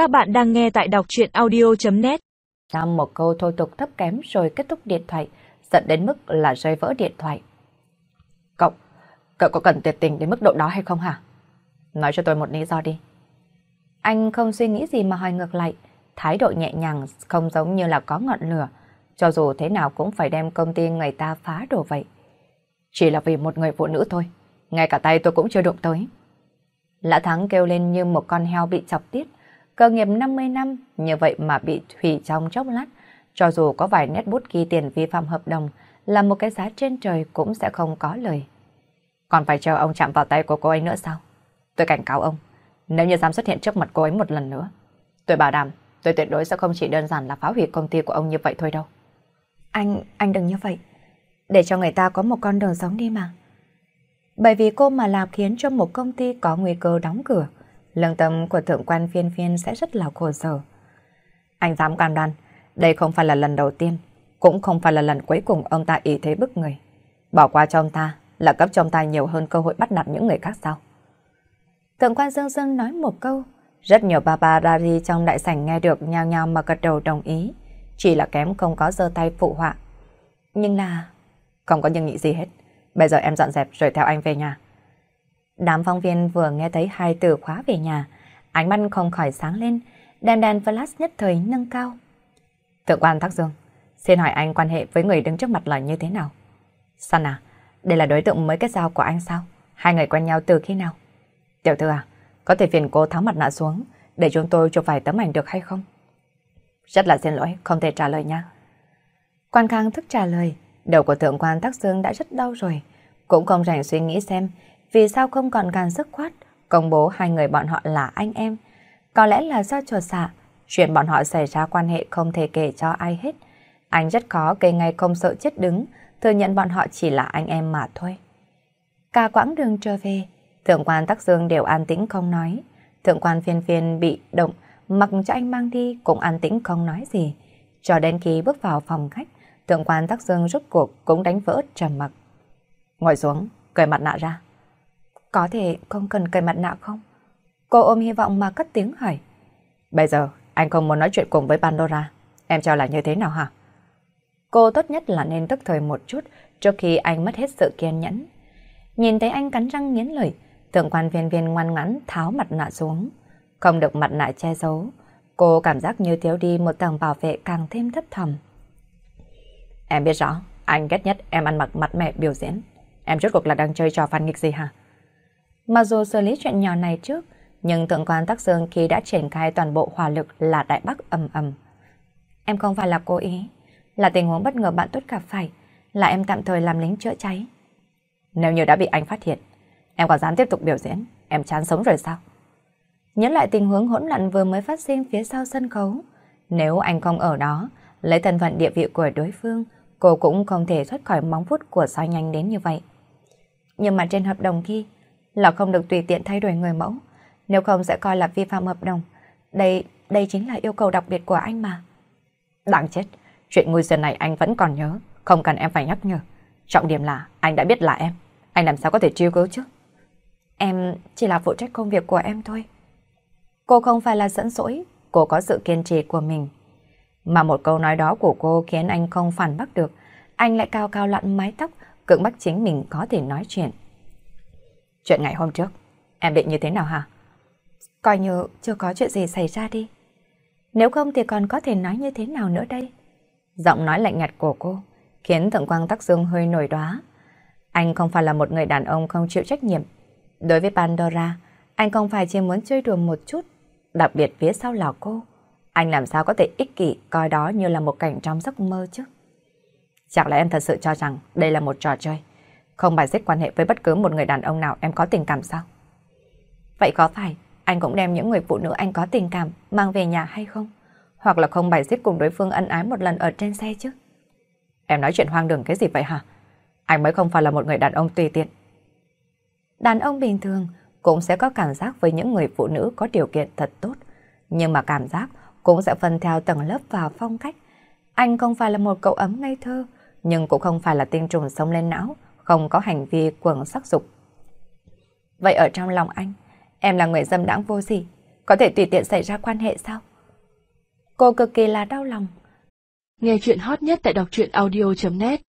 Các bạn đang nghe tại đọc chuyện audio.net Ra một câu thôi tục thấp kém rồi kết thúc điện thoại, giận đến mức là rơi vỡ điện thoại. Cậu, cậu có cần tuyệt tình đến mức độ đó hay không hả? Nói cho tôi một lý do đi. Anh không suy nghĩ gì mà hỏi ngược lại, thái độ nhẹ nhàng không giống như là có ngọn lửa, cho dù thế nào cũng phải đem công ty người ta phá đổ vậy. Chỉ là vì một người phụ nữ thôi, ngay cả tay tôi cũng chưa đụng tới. Lã Thắng kêu lên như một con heo bị chọc tiết, cơ nghiệp 50 năm như vậy mà bị hủy trong chốc lát, cho dù có vài nét bút ghi tiền vi phạm hợp đồng là một cái giá trên trời cũng sẽ không có lời. Còn phải chờ ông chạm vào tay của cô ấy nữa sao? Tôi cảnh cáo ông, nếu như dám xuất hiện trước mặt cô ấy một lần nữa, tôi bảo đảm tôi tuyệt đối sẽ không chỉ đơn giản là phá hủy công ty của ông như vậy thôi đâu. Anh, anh đừng như vậy. Để cho người ta có một con đường sống đi mà. Bởi vì cô mà làm khiến cho một công ty có nguy cơ đóng cửa, lương tâm của thượng quan phiên phiên sẽ rất là khổ sở. Anh dám cam đoan, đây không phải là lần đầu tiên, cũng không phải là lần cuối cùng ông ta ý thế bức người. Bỏ qua cho ông ta là cấp cho ông ta nhiều hơn cơ hội bắt nạt những người khác sao? Thượng quan Dương Dương nói một câu, rất nhiều bà bà Rari trong đại sảnh nghe được nhao nhao mà gật đầu đồng ý, chỉ là kém không có giơ tay phụ họa. Nhưng là... Không có nhưng nghĩ gì hết. Bây giờ em dọn dẹp rồi theo anh về nhà. Đám phóng viên vừa nghe thấy hai từ khóa về nhà, ánh mắt không khỏi sáng lên, đèn đèn flash nhất thời nâng cao. Thượng quan Thác Dương, xin hỏi anh quan hệ với người đứng trước mặt là như thế nào? Sun à, đây là đối tượng mới kết giao của anh sao? Hai người quen nhau từ khi nào? Tiểu thư à, có thể phiền cô tháo mặt nạ xuống để chúng tôi chụp vài tấm ảnh được hay không? Rất là xin lỗi, không thể trả lời nha. Quan Khang thức trả lời, đầu của thượng quan Thác Dương đã rất đau rồi, cũng không rảnh suy nghĩ xem vì sao không còn càng dứt khoát công bố hai người bọn họ là anh em. Có lẽ là do chuột xạ, dạ. chuyện bọn họ xảy ra quan hệ không thể kể cho ai hết. Anh rất khó kể ngay không sợ chết đứng, thừa nhận bọn họ chỉ là anh em mà thôi. Cả quãng đường trở về, thượng quan Tắc Dương đều an tĩnh không nói. Thượng quan phiên phiên bị động, mặc cho anh mang đi cũng an tĩnh không nói gì. Cho đến khi bước vào phòng khách, thượng quan Tắc Dương rút cuộc cũng đánh vỡ trầm mặc. Ngồi xuống, cởi mặt nạ ra. Có thể không cần cởi mặt nạ không? Cô ôm hy vọng mà cất tiếng hỏi. Bây giờ, anh không muốn nói chuyện cùng với Pandora. Em cho là như thế nào hả? Cô tốt nhất là nên tức thời một chút trước khi anh mất hết sự kiên nhẫn. Nhìn thấy anh cắn răng nghiến lợi, thượng quan viên viên ngoan ngoãn tháo mặt nạ xuống. Không được mặt nạ che giấu, cô cảm giác như thiếu đi một tầng bảo vệ càng thêm thấp thầm. Em biết rõ, anh ghét nhất em ăn mặc mặt mẹ biểu diễn. Em rốt cuộc là đang chơi trò phản nghịch gì hả? Mặc dù xử lý chuyện nhỏ này trước, nhưng thượng quan Tắc Dương khi đã triển khai toàn bộ hỏa lực là đại bắc ầm ầm. Em không phải là cố ý, là tình huống bất ngờ bạn tốt gặp phải, là em tạm thời làm lính chữa cháy. Nếu như đã bị anh phát hiện, em còn dám tiếp tục biểu diễn, em chán sống rồi sao? Nhớ lại tình huống hỗn loạn vừa mới phát sinh phía sau sân khấu. Nếu anh không ở đó, lấy thân phận địa vị của đối phương, cô cũng không thể thoát khỏi móng vuốt của sao nhanh đến như vậy. Nhưng mà trên hợp đồng kia, là không được tùy tiện thay đổi người mẫu, nếu không sẽ coi là vi phạm hợp đồng. Đây, đây chính là yêu cầu đặc biệt của anh mà. Đáng chết, chuyện ngu xuẩn này anh vẫn còn nhớ, không cần em phải nhắc nhở. Trọng điểm là anh đã biết là em, anh làm sao có thể chiêu cứu chứ? Em chỉ là phụ trách công việc của em thôi. Cô không phải là dẫn dỗi, cô có sự kiên trì của mình. Mà một câu nói đó của cô khiến anh không phản bác được, anh lại cao cao lặn mái tóc, cưỡng bắt chính mình có thể nói chuyện. Chuyện ngày hôm trước, em định như thế nào hả? Coi như chưa có chuyện gì xảy ra đi. Nếu không thì còn có thể nói như thế nào nữa đây? Giọng nói lạnh nhạt của cô khiến Thượng Quang Tắc Dương hơi nổi đoá. Anh không phải là một người đàn ông không chịu trách nhiệm. Đối với Pandora, anh không phải chỉ muốn chơi đùa một chút, đặc biệt phía sau là cô. Anh làm sao có thể ích kỷ coi đó như là một cảnh trong giấc mơ chứ? Chắc là em thật sự cho rằng đây là một trò chơi. Không bài xích quan hệ với bất cứ một người đàn ông nào em có tình cảm sao? Vậy có phải anh cũng đem những người phụ nữ anh có tình cảm mang về nhà hay không? Hoặc là không bài xích cùng đối phương ân ái một lần ở trên xe chứ? Em nói chuyện hoang đường cái gì vậy hả? Anh mới không phải là một người đàn ông tùy tiện. Đàn ông bình thường cũng sẽ có cảm giác với những người phụ nữ có điều kiện thật tốt. Nhưng mà cảm giác cũng sẽ phân theo tầng lớp và phong cách. Anh không phải là một cậu ấm ngây thơ, nhưng cũng không phải là tinh trùng sống lên não, không có hành vi cuồng sắc dục. Vậy ở trong lòng anh, em là người dâm đãng vô gì, có thể tùy tiện xảy ra quan hệ sao? Cô cực kỳ là đau lòng. Nghe chuyện hot nhất tại đọc truyện audio.net